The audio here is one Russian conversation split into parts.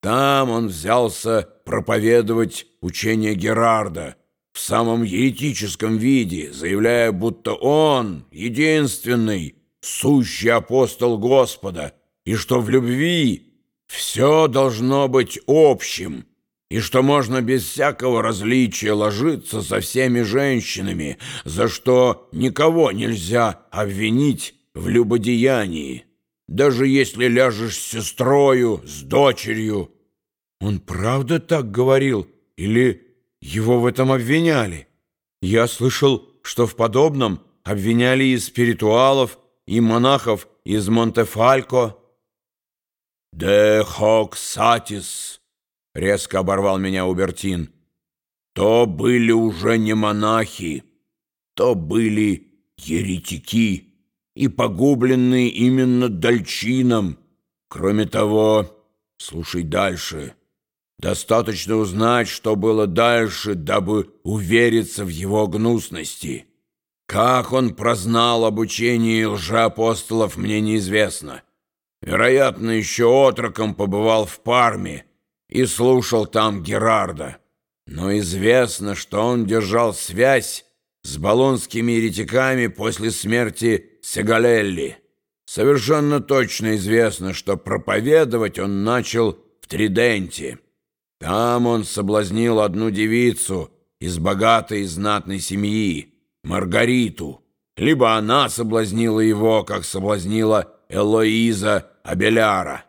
Там он взялся проповедовать учение Герарда в самом еретическом виде, заявляя, будто он единственный, сущий апостол Господа, и что в любви все должно быть общим, и что можно без всякого различия ложиться со всеми женщинами, за что никого нельзя обвинить в любодеянии даже если ляжешь с сестрою, с дочерью. Он правда так говорил или его в этом обвиняли? Я слышал, что в подобном обвиняли и спиритуалов, и монахов из Монтефалько. «Де хок сатис», — резко оборвал меня Убертин. «То были уже не монахи, то были еретики» и погубленные именно Дальчином. Кроме того, слушай дальше. Достаточно узнать, что было дальше, дабы увериться в его гнусности. Как он прознал об учении лжеапостолов, мне неизвестно. Вероятно, еще отроком побывал в Парме и слушал там Герарда. Но известно, что он держал связь с болонскими еретиками после смерти Сегалелли. Совершенно точно известно, что проповедовать он начал в Триденте. Там он соблазнил одну девицу из богатой и знатной семьи, Маргариту. Либо она соблазнила его, как соблазнила Элоиза Абеляра.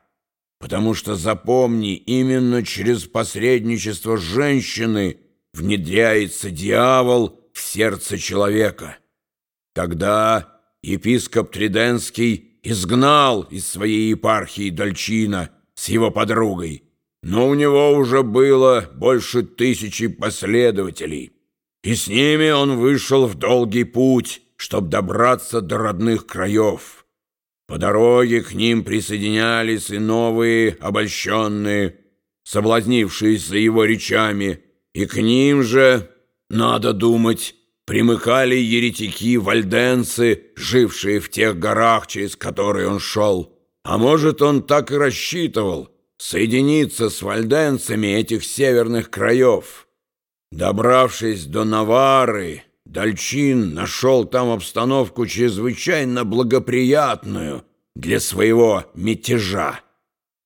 Потому что, запомни, именно через посредничество женщины внедряется дьявол в сердце человека. Тогда епископ Триденский изгнал из своей епархии Дальчина с его подругой, но у него уже было больше тысячи последователей, и с ними он вышел в долгий путь, чтобы добраться до родных краев. По дороге к ним присоединялись и новые обольщенные, соблазнившиеся его речами, и к ним же, надо думать, примыкали еретики-вальденцы, жившие в тех горах, через которые он шел. А может, он так и рассчитывал соединиться с вальденцами этих северных краев. Добравшись до Навары, Дальчин нашел там обстановку чрезвычайно благоприятную для своего мятежа.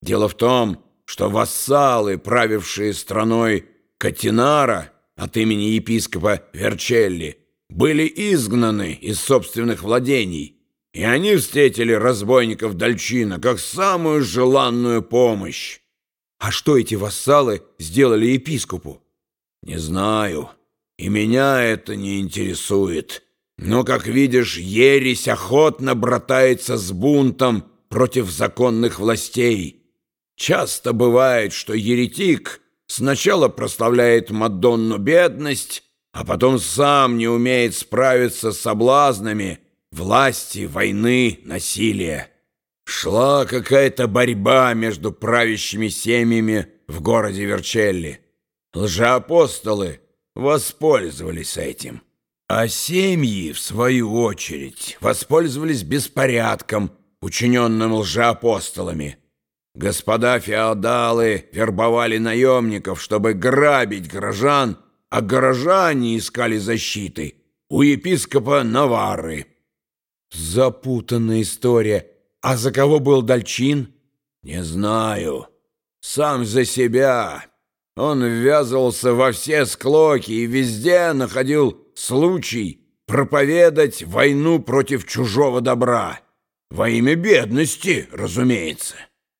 Дело в том, что вассалы, правившие страной Катинара, от имени епископа Верчелли были изгнаны из собственных владений, и они встретили разбойников Дальчина как самую желанную помощь. А что эти вассалы сделали епископу? Не знаю, и меня это не интересует. Но, как видишь, ересь охотно братается с бунтом против законных властей. Часто бывает, что еретик — Сначала прославляет Мадонну бедность, а потом сам не умеет справиться с соблазнами власти, войны, насилия. Шла какая-то борьба между правящими семьями в городе Верчелли. Лжеапостолы воспользовались этим. А семьи, в свою очередь, воспользовались беспорядком, учиненным лжеапостолами – Господа феодалы вербовали наемников, чтобы грабить горожан, а горожане искали защиты у епископа Навары. Запутанная история. А за кого был Дальчин? Не знаю. Сам за себя. Он ввязывался во все склоки и везде находил случай проповедать войну против чужого добра. Во имя бедности, разумеется.